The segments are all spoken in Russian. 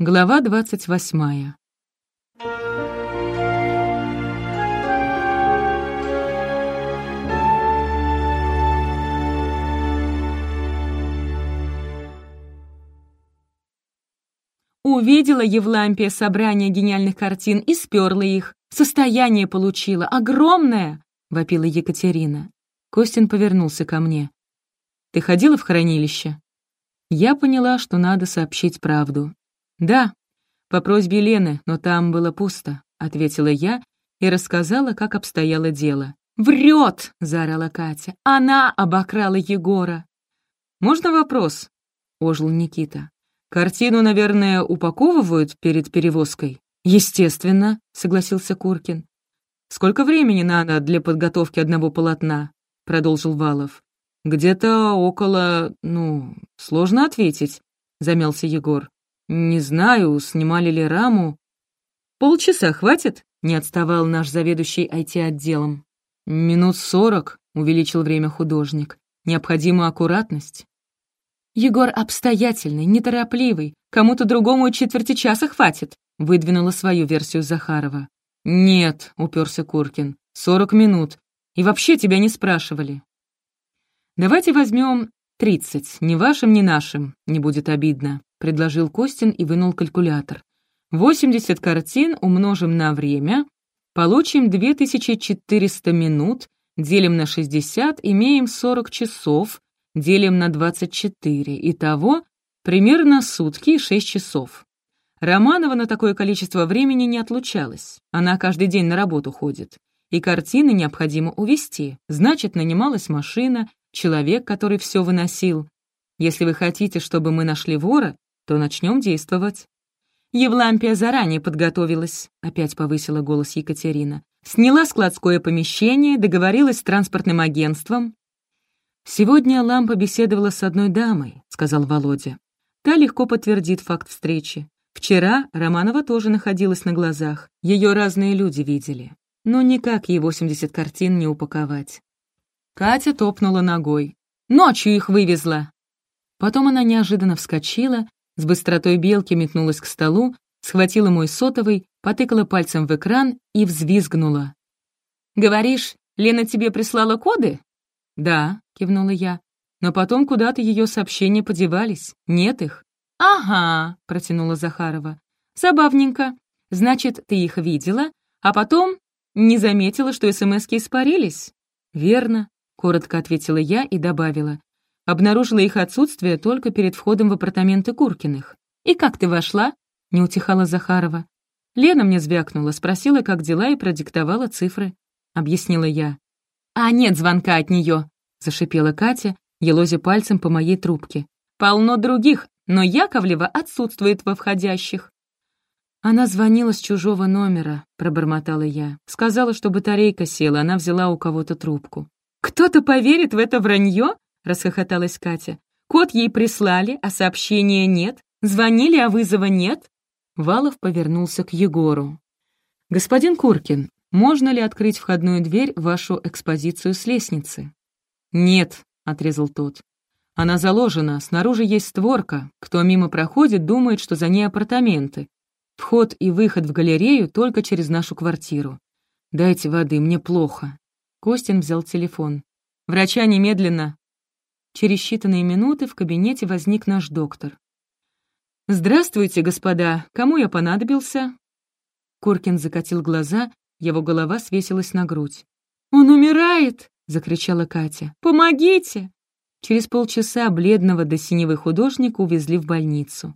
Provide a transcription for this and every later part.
Глава двадцать восьмая. Увидела Евлампия собрание гениальных картин и сперла их. Состояние получила, огромное, — вопила Екатерина. Костин повернулся ко мне. «Ты ходила в хранилище?» Я поняла, что надо сообщить правду. «Да, по просьбе Лены, но там было пусто», — ответила я и рассказала, как обстояло дело. «Врет!» — заорала Катя. «Она обокрала Егора!» «Можно вопрос?» — ожил Никита. «Картину, наверное, упаковывают перед перевозкой?» «Естественно», — согласился Куркин. «Сколько времени надо для подготовки одного полотна?» — продолжил Валов. «Где-то около... ну, сложно ответить», — замялся Егор. «Не знаю, снимали ли раму». «Полчаса хватит?» — не отставал наш заведующий IT-отделом. «Минут сорок», — увеличил время художник. «Необходима аккуратность». «Егор обстоятельный, неторопливый. Кому-то другому четверти часа хватит», — выдвинула свою версию Захарова. «Нет», — уперся Куркин, — «сорок минут. И вообще тебя не спрашивали». «Давайте возьмем тридцать, ни вашим, ни нашим, не будет обидно», — предложил Костин и вынул калькулятор. «Восемьдесят картин умножим на время, получим две тысячи четыреста минут, делим на шестьдесят, имеем сорок часов, делим на двадцать четыре. Итого примерно сутки и шесть часов. Романова на такое количество времени не отлучалась. Она каждый день на работу ходит. И картины необходимо увезти. Значит, нанималась машина, человек, который все выносил. Если вы хотите, чтобы мы нашли вора, то начнем действовать». «Евлампия заранее подготовилась», — опять повысила голос Екатерина. «Сняла складское помещение, договорилась с транспортным агентством». «Сегодня Лампа беседовала с одной дамой», — сказал Володя. Та легко подтвердит факт встречи. Вчера Романова тоже находилась на глазах. Ее разные люди видели. Но никак ей 80 картин не упаковать. Катя топнула ногой. «Ночью их вывезла!» Потом она неожиданно вскочила, с быстротой белки метнулась к столу, схватила мой сотовый, потыкала пальцем в экран и взвизгнула. «Говоришь, Лена тебе прислала коды?» «Да», — кивнула я. «Но потом куда-то ее сообщения подевались. Нет их». «Ага», — протянула Захарова. «Забавненько. Значит, ты их видела, а потом не заметила, что СМСки испарились?» «Верно. Коротко ответила я и добавила. Обнаружила их отсутствие только перед входом в апартаменты Куркиных. «И как ты вошла?» — не утихала Захарова. Лена мне звякнула, спросила, как дела, и продиктовала цифры. Объяснила я. «А нет звонка от нее, зашипела Катя, елозя пальцем по моей трубке. «Полно других, но Яковлева отсутствует во входящих». «Она звонила с чужого номера», — пробормотала я. Сказала, что батарейка села, она взяла у кого-то трубку. «Кто-то поверит в это вранье?» — расхохоталась Катя. «Код ей прислали, а сообщения нет. Звонили, а вызова нет». Валов повернулся к Егору. «Господин Куркин, можно ли открыть входную дверь в вашу экспозицию с лестницы?» «Нет», — отрезал тот. «Она заложена, снаружи есть створка. Кто мимо проходит, думает, что за ней апартаменты. Вход и выход в галерею только через нашу квартиру. Дайте воды, мне плохо». Костин взял телефон. «Врача немедленно!» Через считанные минуты в кабинете возник наш доктор. «Здравствуйте, господа! Кому я понадобился?» Куркин закатил глаза, его голова свесилась на грудь. «Он умирает!» — закричала Катя. «Помогите!» Через полчаса бледного до синевы художника увезли в больницу.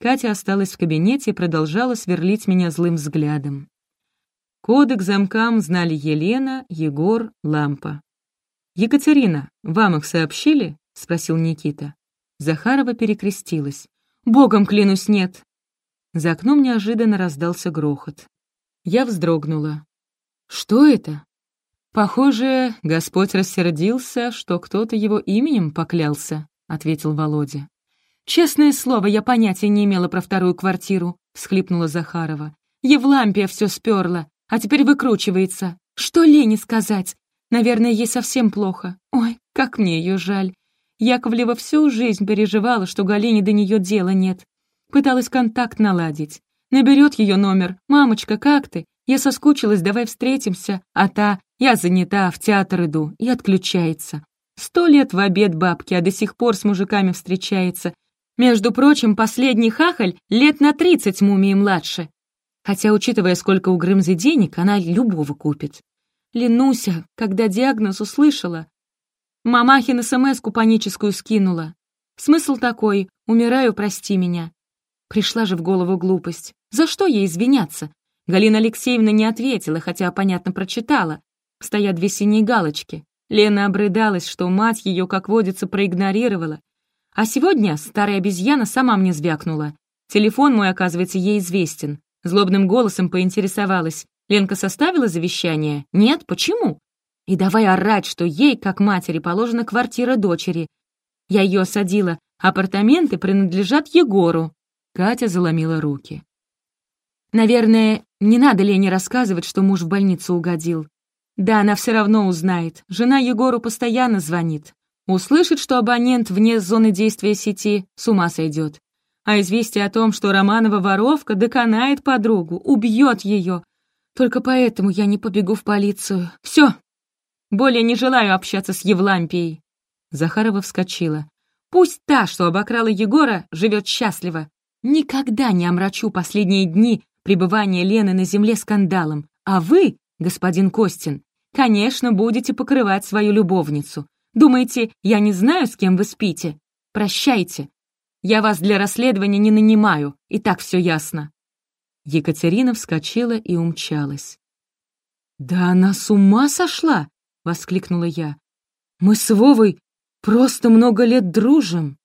Катя осталась в кабинете и продолжала сверлить меня злым взглядом. Коды к замкам знали Елена, Егор, Лампа. «Екатерина, вам их сообщили?» — спросил Никита. Захарова перекрестилась. «Богом клянусь, нет!» За окном неожиданно раздался грохот. Я вздрогнула. «Что это?» «Похоже, Господь рассердился, что кто-то его именем поклялся», — ответил Володя. «Честное слово, я понятия не имела про вторую квартиру», — всхлипнула Захарова. «Евлампия все сперла а теперь выкручивается. Что Лене сказать? Наверное, ей совсем плохо. Ой, как мне ее жаль. Яковлева всю жизнь переживала, что Галине до нее дела нет. Пыталась контакт наладить. Наберет ее номер. «Мамочка, как ты? Я соскучилась, давай встретимся». А та «Я занята, в театр иду» и отключается. Сто лет в обед бабки, а до сих пор с мужиками встречается. Между прочим, последний хахаль лет на тридцать мумии младше. Хотя, учитывая, сколько у Грымзы денег, она любого купит. Ленуся, когда диагноз услышала, мамахин смс-ку паническую скинула. Смысл такой «умираю, прости меня». Пришла же в голову глупость. За что ей извиняться? Галина Алексеевна не ответила, хотя, понятно, прочитала. Стоят две синие галочки. Лена обрыдалась, что мать ее, как водится, проигнорировала. А сегодня старая обезьяна сама мне звякнула. Телефон мой, оказывается, ей известен. Злобным голосом поинтересовалась. Ленка составила завещание? Нет? Почему? И давай орать, что ей, как матери, положена квартира дочери. Я ее осадила. Апартаменты принадлежат Егору. Катя заломила руки. Наверное, не надо Лене рассказывать, что муж в больницу угодил. Да, она все равно узнает. Жена Егору постоянно звонит. Услышит, что абонент вне зоны действия сети, с ума сойдет. А известие о том, что Романова воровка, доконает подругу, убьет ее. Только поэтому я не побегу в полицию. Все. Более не желаю общаться с Евлампией. Захарова вскочила. Пусть та, что обокрала Егора, живет счастливо. Никогда не омрачу последние дни пребывания Лены на земле скандалом. А вы, господин Костин, конечно, будете покрывать свою любовницу. Думаете, я не знаю, с кем вы спите? Прощайте. Я вас для расследования не нанимаю, и так все ясно». Екатерина вскочила и умчалась. «Да она с ума сошла!» — воскликнула я. «Мы с Вовой просто много лет дружим».